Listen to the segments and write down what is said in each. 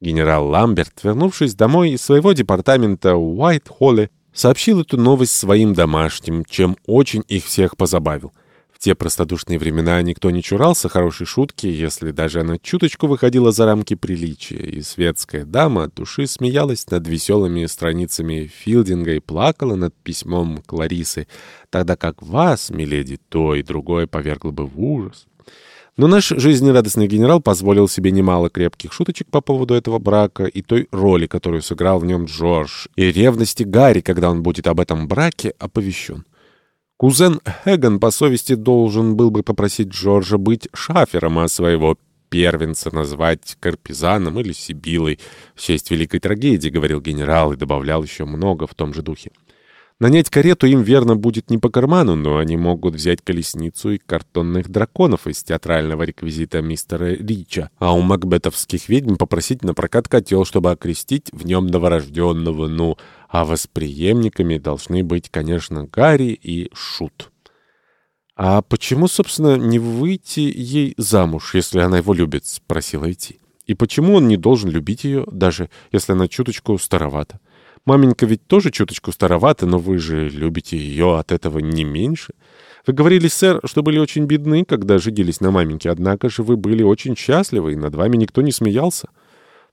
Генерал Ламберт, вернувшись домой из своего департамента в Уайт-Холле, сообщил эту новость своим домашним, чем очень их всех позабавил. В те простодушные времена никто не чурался хорошей шутки, если даже она чуточку выходила за рамки приличия, и светская дама от души смеялась над веселыми страницами Филдинга и плакала над письмом Кларисы, тогда как вас, миледи, то и другое повергло бы в ужас. Но наш жизнерадостный генерал позволил себе немало крепких шуточек по поводу этого брака и той роли, которую сыграл в нем Джордж, и ревности Гарри, когда он будет об этом браке оповещен. Кузен Хэган по совести должен был бы попросить Джорджа быть шафером, а своего первенца назвать Карпизаном или Сибилой в честь великой трагедии, говорил генерал и добавлял еще много в том же духе. Нанять карету им, верно, будет не по карману, но они могут взять колесницу и картонных драконов из театрального реквизита мистера Рича, а у макбетовских ведьм попросить на прокат котел, чтобы окрестить в нем новорожденного, ну, а восприемниками должны быть, конечно, Гарри и Шут. «А почему, собственно, не выйти ей замуж, если она его любит?» — спросила Эти. «И почему он не должен любить ее, даже если она чуточку старовата?» Маменька ведь тоже чуточку старовата, но вы же любите ее от этого не меньше. Вы говорили, сэр, что были очень бедны, когда женились на маменьке, однако же вы были очень счастливы, и над вами никто не смеялся.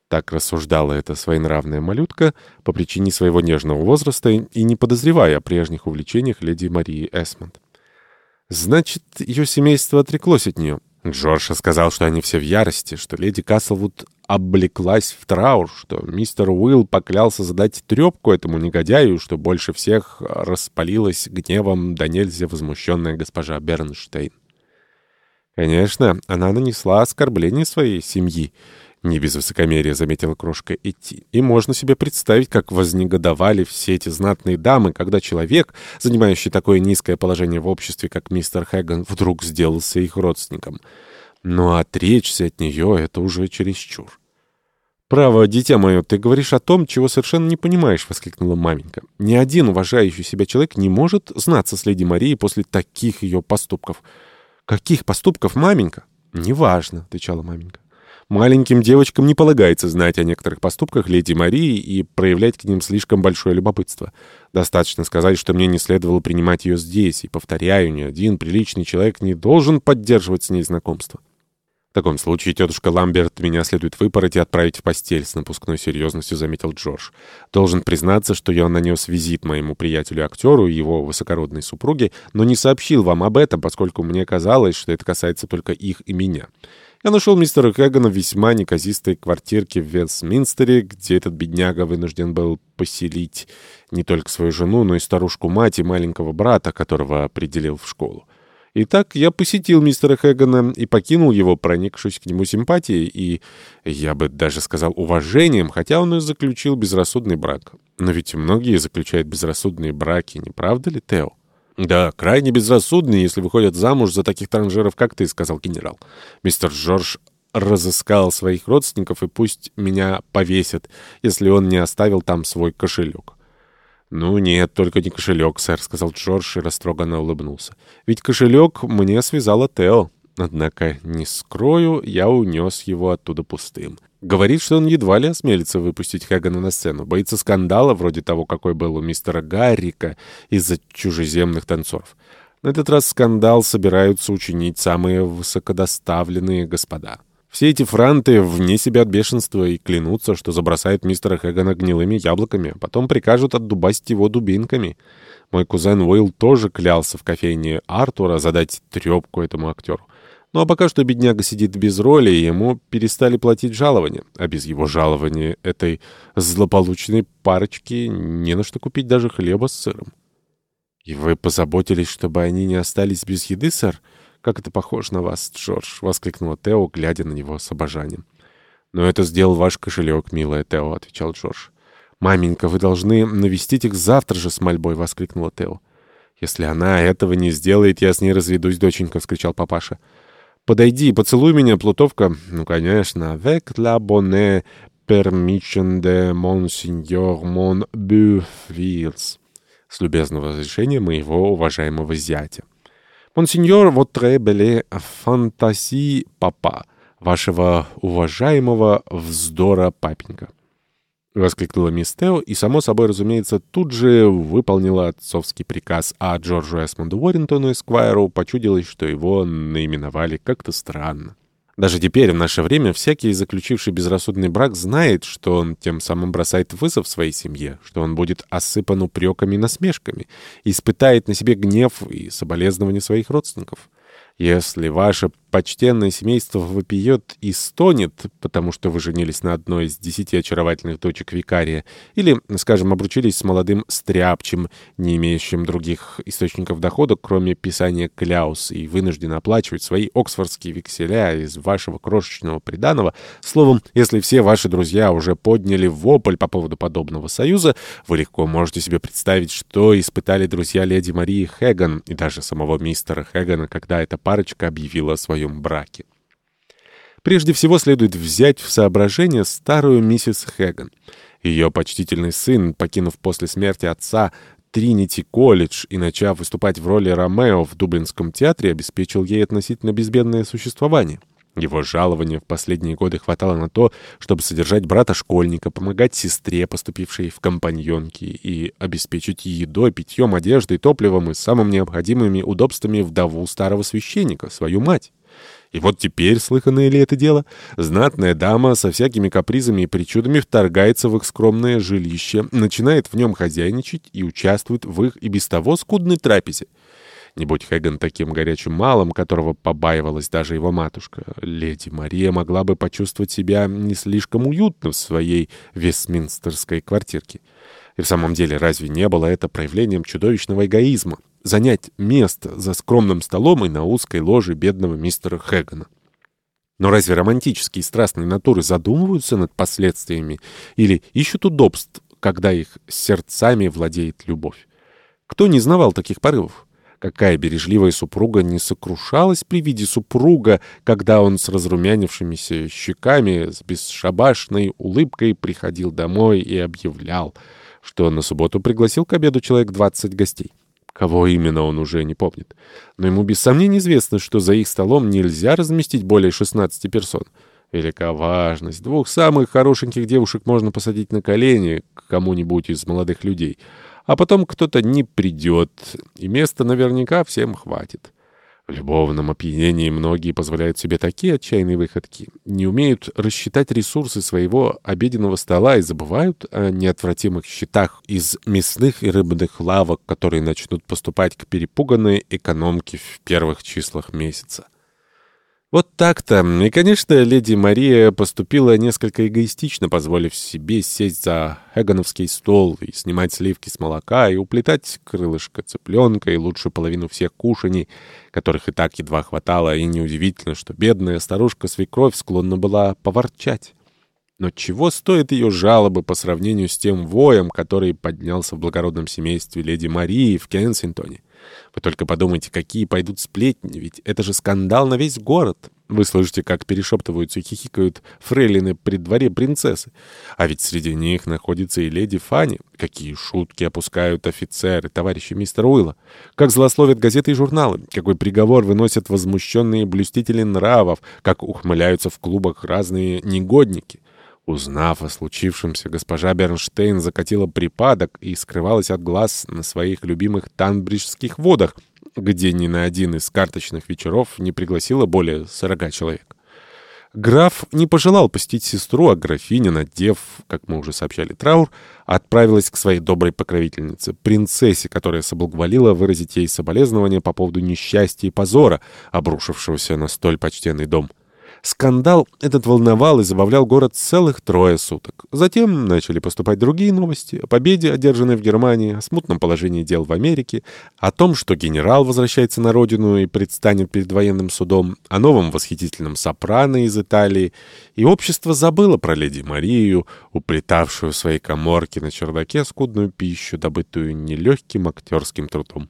Так рассуждала эта своенравная малютка по причине своего нежного возраста и не подозревая о прежних увлечениях леди Марии Эсмонд. Значит, ее семейство отреклось от нее. Джордж сказал, что они все в ярости, что леди Каслвуд облеклась в траур, что мистер Уилл поклялся задать трепку этому негодяю, что больше всех распалилась гневом да нельзя возмущенная госпожа Бернштейн. Конечно, она нанесла оскорбление своей семьи, не без высокомерия заметила крошка идти. И можно себе представить, как вознегодовали все эти знатные дамы, когда человек, занимающий такое низкое положение в обществе, как мистер Хэгган, вдруг сделался их родственником. Но отречься от нее — это уже чересчур. «Право, дитя мое, ты говоришь о том, чего совершенно не понимаешь», — воскликнула маменька. «Ни один уважающий себя человек не может знаться с леди Марией после таких ее поступков». «Каких поступков, маменька?» «Неважно», — отвечала маменька. «Маленьким девочкам не полагается знать о некоторых поступках леди Марии и проявлять к ним слишком большое любопытство. Достаточно сказать, что мне не следовало принимать ее здесь, и, повторяю, ни один приличный человек не должен поддерживать с ней знакомство». «В таком случае, тетушка Ламберт, меня следует выпороть и отправить в постель», — с напускной серьезностью заметил Джордж. «Должен признаться, что я нанес визит моему приятелю-актеру и его высокородной супруге, но не сообщил вам об этом, поскольку мне казалось, что это касается только их и меня». Я нашел мистера Хэгана в весьма неказистой квартирке в Вестминстере, где этот бедняга вынужден был поселить не только свою жену, но и старушку-мать и маленького брата, которого определил в школу. Итак, я посетил мистера Хэгана и покинул его, проникшись к нему симпатией и, я бы даже сказал, уважением, хотя он и заключил безрассудный брак. Но ведь многие заключают безрассудные браки, не правда ли, Тео? «Да, крайне безрассудные, если выходят замуж за таких транжиров, как ты», — сказал генерал. Мистер Джордж разыскал своих родственников, и пусть меня повесят, если он не оставил там свой кошелек. «Ну нет, только не кошелек, сэр», — сказал Джордж и растроганно улыбнулся. «Ведь кошелек мне связала Тео. Однако, не скрою, я унес его оттуда пустым. Говорит, что он едва ли осмелится выпустить Хэгана на сцену. Боится скандала, вроде того, какой был у мистера Гаррика из-за чужеземных танцоров. На этот раз скандал собираются учинить самые высокодоставленные господа». Все эти франты вне себя от бешенства и клянутся, что забросают мистера Хэгана гнилыми яблоками, а потом прикажут отдубасить его дубинками. Мой кузен Уилл тоже клялся в кофейне Артура задать трепку этому актеру. Ну а пока что бедняга сидит без роли, и ему перестали платить жалования. А без его жалования этой злополучной парочки не на что купить даже хлеба с сыром. «И вы позаботились, чтобы они не остались без еды, сэр?» «Как это похоже на вас, Джордж!» — воскликнула Тео, глядя на него с обожанием. «Но это сделал ваш кошелек, милая Тео», — отвечал Джордж. «Маменька, вы должны навестить их завтра же с мольбой!» — воскликнула Тео. «Если она этого не сделает, я с ней разведусь, доченька!» — вскричал папаша. «Подойди, поцелуй меня, Плутовка!» «Ну, конечно, avec la bonne permission de Monsignor mon Бюфвилс!» С любезного разрешения моего уважаемого зятя. «Монсеньор, votre belle фантазии, папа». вашего уважаемого вздора папенька. — воскликнула мисс Тео и, само собой, разумеется, тут же выполнила отцовский приказ, а Джорджу Эсмонду Уоррентону Эсквайру почудилось, что его наименовали как-то странно. Даже теперь, в наше время, всякий, заключивший безрассудный брак, знает, что он тем самым бросает вызов своей семье, что он будет осыпан упреками и насмешками, испытает на себе гнев и соболезнования своих родственников. Если ваше почтенное семейство вопиет и стонет, потому что вы женились на одной из десяти очаровательных дочек викария, или, скажем, обручились с молодым стряпчем, не имеющим других источников дохода, кроме писания кляус, и вынуждены оплачивать свои оксфордские векселя из вашего крошечного приданого, словом, если все ваши друзья уже подняли вопль по поводу подобного союза, вы легко можете себе представить, что испытали друзья леди Марии Хэган и даже самого мистера Хэгана, когда эта парочка объявила о своем браке. Прежде всего следует взять в соображение старую миссис Хэган. Ее почтительный сын, покинув после смерти отца Тринити колледж и начав выступать в роли Ромео в Дублинском театре, обеспечил ей относительно безбедное существование. Его жалования в последние годы хватало на то, чтобы содержать брата-школьника, помогать сестре, поступившей в компаньонки, и обеспечить едой, питьем, одеждой, топливом и самыми необходимыми удобствами вдову старого священника, свою мать. И вот теперь, слыханное ли это дело, знатная дама со всякими капризами и причудами вторгается в их скромное жилище, начинает в нем хозяйничать и участвует в их и без того скудной трапезе. Не будь Хэган таким горячим малым, которого побаивалась даже его матушка, леди Мария могла бы почувствовать себя не слишком уютно в своей вестминстерской квартирке. И в самом деле, разве не было это проявлением чудовищного эгоизма? Занять место за скромным столом и на узкой ложе бедного мистера Хэгана. Но разве романтические и страстные натуры задумываются над последствиями или ищут удобств, когда их сердцами владеет любовь? Кто не знавал таких порывов? Какая бережливая супруга не сокрушалась при виде супруга, когда он с разрумянившимися щеками, с бесшабашной улыбкой приходил домой и объявлял, что на субботу пригласил к обеду человек 20 гостей. Кого именно он уже не помнит. Но ему без сомнения известно, что за их столом нельзя разместить более 16 персон. Велика важность. Двух самых хорошеньких девушек можно посадить на колени к кому-нибудь из молодых людей — а потом кто-то не придет, и места наверняка всем хватит. В любовном опьянении многие позволяют себе такие отчаянные выходки, не умеют рассчитать ресурсы своего обеденного стола и забывают о неотвратимых счетах из мясных и рыбных лавок, которые начнут поступать к перепуганной экономке в первых числах месяца. Вот так-то. И, конечно, леди Мария поступила несколько эгоистично, позволив себе сесть за эгоновский стол и снимать сливки с молока, и уплетать крылышко цыпленка и лучшую половину всех кушаний, которых и так едва хватало, и неудивительно, что бедная старушка-свекровь склонна была поворчать. Но чего стоят ее жалобы по сравнению с тем воем, который поднялся в благородном семействе леди Марии в Кенсингтоне? Вы только подумайте, какие пойдут сплетни, ведь это же скандал на весь город. Вы слышите, как перешептываются и хихикают фрейлины при дворе принцессы. А ведь среди них находится и леди Фанни. Какие шутки опускают офицеры, товарищи мистера Уилла. Как злословят газеты и журналы. Какой приговор выносят возмущенные блюстители нравов. Как ухмыляются в клубах разные негодники. Узнав о случившемся, госпожа Бернштейн закатила припадок и скрывалась от глаз на своих любимых танбриджских водах, где ни на один из карточных вечеров не пригласила более сорока человек. Граф не пожелал посетить сестру, а графиня, надев, как мы уже сообщали, траур, отправилась к своей доброй покровительнице, принцессе, которая соблаговолила выразить ей соболезнования по поводу несчастья и позора, обрушившегося на столь почтенный дом. Скандал этот волновал и забавлял город целых трое суток. Затем начали поступать другие новости о победе, одержанной в Германии, о смутном положении дел в Америке, о том, что генерал возвращается на родину и предстанет перед военным судом, о новом восхитительном сопрано из Италии, и общество забыло про леди Марию, уплетавшую в своей коморке на чердаке скудную пищу, добытую нелегким актерским трудом.